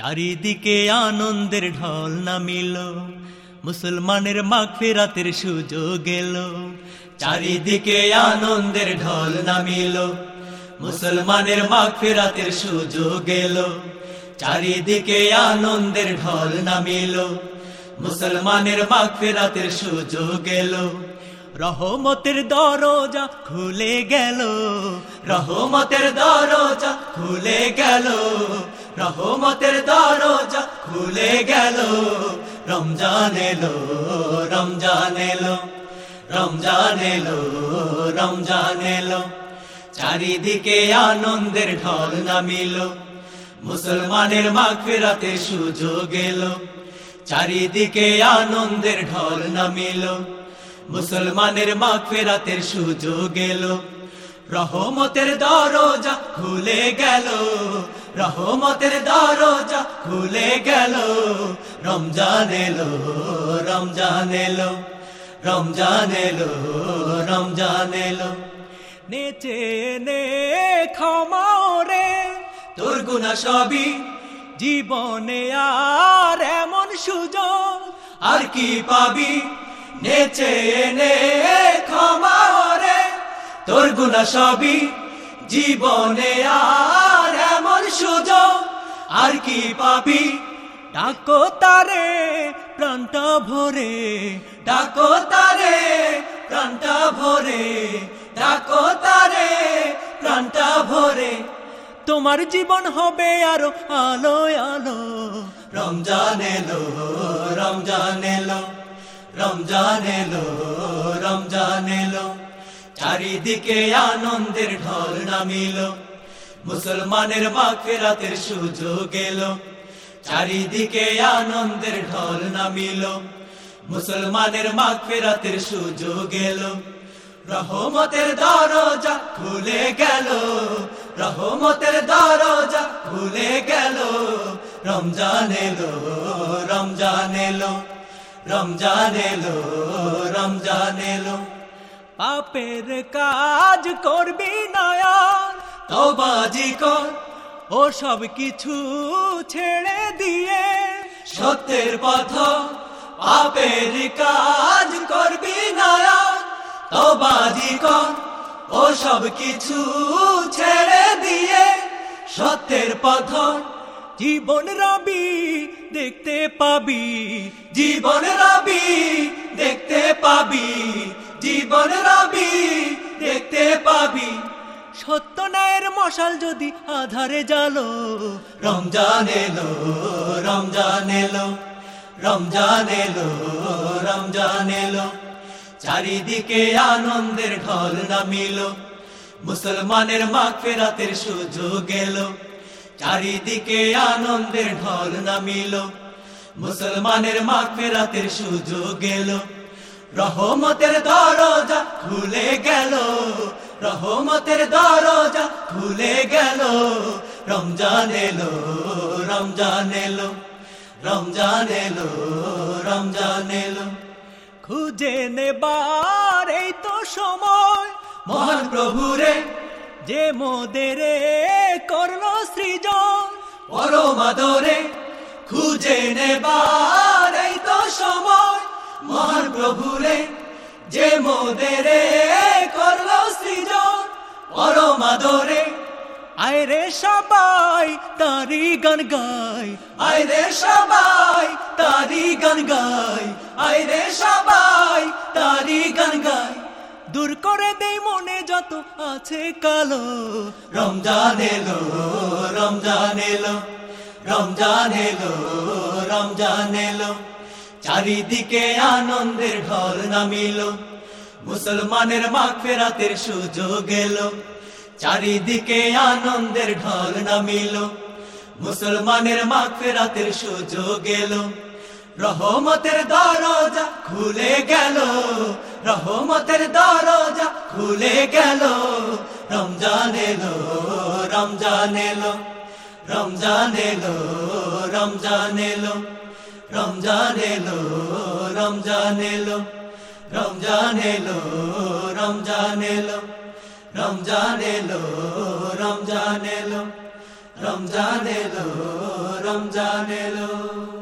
চারিদিকে আনন্দের ঢল নামিল, মুসলমানের মাঘ ফেরাতের সুযোগ এলো। চারিদিকে আনন্দের ঢল নামিল, মুসলমানের মাঘ ফেরাতের সুযোগ এলো। চারিদিকে আনন্দের ঢল নামিল, মুসলমানের মাঘ ফেরাতের সুযোগ এলো। রহমতের দরজা খুলে গেল, রহমতের দরজা খুলে গেল। রহমতের দরজা খুলে গেল, রমজান এলো রমজান এলো রমজান এলো রমজান এলো। চারিদিকে আনন্দের ঢল নামিল, মুসলমানের মাঘ ফেরাতে সুযোগ এলো। চারিদিকে আনন্দের ঢল নামিল, মুসলমানের মাঘ ফেরাতের সুযোগ এলো। রহমতের দরজা খুলে গেল রহমতের দরজা খুলে গেল, রমজান এলো রমজান এলো রমজান এলো রমজান এলো। নেচে নে ক্ষমাও রে তোর গুণা সবই জীবনে আর এমন সুযোগ আর কি পাবি? নেচে নে ক্ষমা রে তোর গুণা সবই জীবনে আর সুযোগ আর কি পাবি? ডাকো তারে প্রাণটা ভরে। ডাকো তারে প্রাণটা ভরে। ডাকো তারে প্রাণটা ভরে। তোমার জীবন হবে আরও আলো আলো। রমজান এলো রমজান এলো রমজান এলো রমজান এলো। চারিদিকে আনন্দের ঢল নামিল। মুসলমানের মাঘ ফেরাতের সুযোগ এলো। চারিদিকে আনন্দের ঢল নামিল। মুসলমানের মাঘ ফেরাতের সুযোগ এলো। রহমতের দরজা খুলে গেল। রহমতের দরজা খুলে গেল। রমজান এলো রমজান এলো রমজান এলো রমজান এলো। পাপের কাজ করবি নয়ার তবাজি কর। ও সব কিছু ছেড়ে দিয়ে সত্যের পথ পাপের কাজ করবি নয়ার তবাজি কর। ও সব কিছু ছেড়ে দিয়ে সত্যের পথ জীবন রবি দেখতে পাবি। জীবন রবি দেখতে পাবি। জীবন রবি দেখতে পাবি। সত্য ন্যায়ের মশাল যদি আধারে জালো রমজান এলো রমজান এলো রমজান এলো রমজান এলো। চারিদিকে আনন্দের ঢল নামিল, মুসলমানের মাঘ ফেরাতের সুযোগ এলো। চারিদিকে আনন্দের ঢল নামিল, মুসলমানের মাঘ ফেরাতের সুযোগ এলো। রহমতের দরজা খুলে গেল রহমতের দরজা খুলে গেল, রমজান এলো রমজান এলো রমজান এলো রমজান এলো। খুঁজে নেবার এই তো সময়, মহান প্রভুরে, যে মোদেরে করল সৃজন পরমাদরে খুঁজে নেবার এই তো সময়, মহান প্রভুরে, যে মোদেরে পরমাদরে আয়রে সবাই তারি গান গাই। আয়রে সবাই তারি গান গাই। আয়রে সবাই তারি গান গাই। দূর করে দেই মনে যত আছে কালো। রমজান এলো রমজান এলো রমজান এলো রমজান এলো। চারিদিকে আনন্দের ঢল নামিল। মুসলমানের মাঘ ফেরাতের সুযোগ এলো। চারিদিকে আনন্দের ঢল নামিল মুসলমানের মাঘ ফেরাতের সুযোগ এলো। রহমতের দরজা খুলে গেল। রহমতের দরজা খুলে গেল। রমজান এলো রমজান এলো। রমজান এলো রমজান এলো। রমজান এলো রমজান এলো। রমজান এলো রমজান এলো। রমজান এলো রমজান এলো রমজান এলো রমজান এলো।